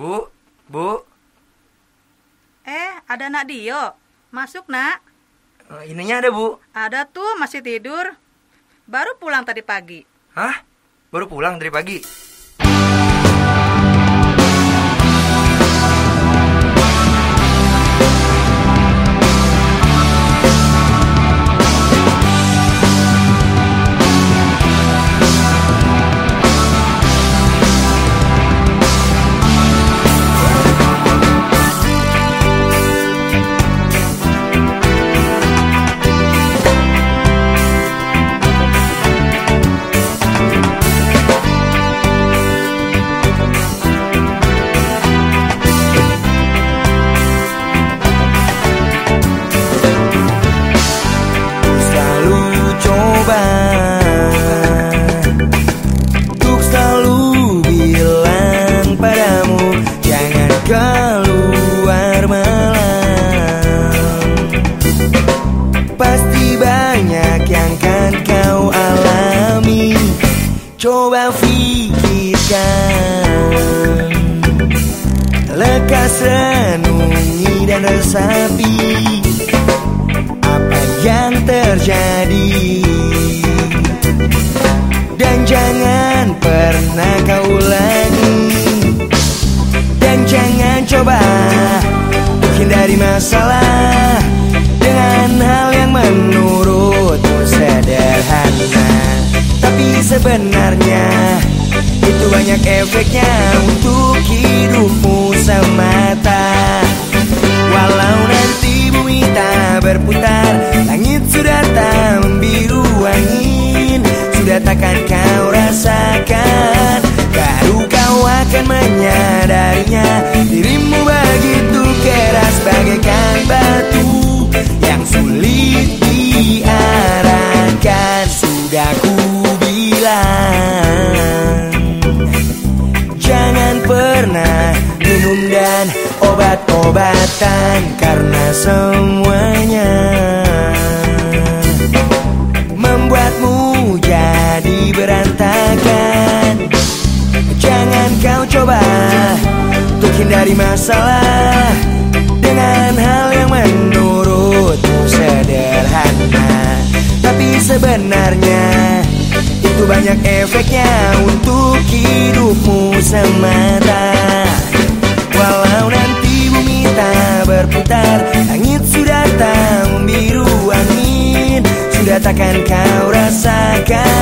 Bu, Bu, Eh, ada nak Dio. Masuk nak. eh, ininya ada Bu. Ada tuh masih tidur. Baru pulang tadi pagi. Hah? Baru pulang dari pagi? Resapi apa yang terjadi? Dan jangan pernah kau ulangi. Dan jangan coba untuk hindari masalah Dengan hal yang menurutmu sederhana. Tapi sebenarnya itu banyak efeknya untuk hidupmu semata takkan kau rasakan. Baru kau akan menyadarinya. Dirimu begitu keras bagaikan batu Yang sulit diarahkan. Sudah ku bilang Jangan pernah minum dan obat-obatan Karena semuanya Coba Untuk hindari masalah Dengan hal yang menurutmu sederhana. Tapi sebenarnya itu banyak efeknya untuk hidupmu semata. Walau nanti bumi tak berputar Langit sudah tak membiru angin Sudah takkan kau rasakan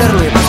ponerlo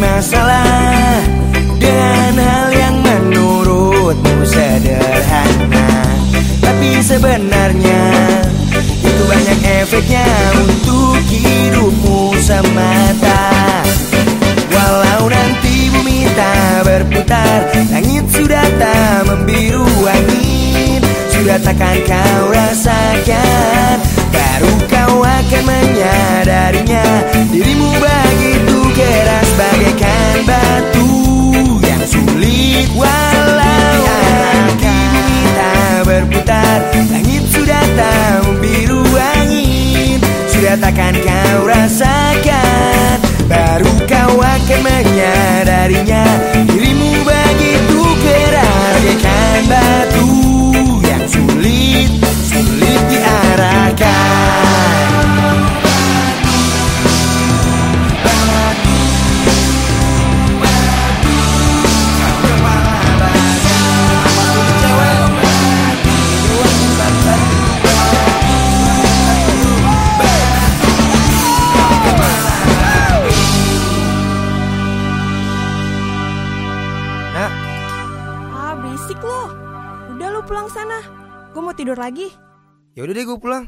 masalah Dengan hal yang menurutmu sederhana. Tapi sebenarnya Itu banyak efeknya Untuk hidupmu semata. Walau nanti bumi tak berputar Langit sudah tak membiru angin. Sudah takkan kau rasakan Baru kau akan menyadarinya. Dirimu Sudah takkan kau rasakan. Baru kau akan menyadarinya lo. Udah lu pulang sana. Gue mau tidur lagi. Ya udah deh gue pulang.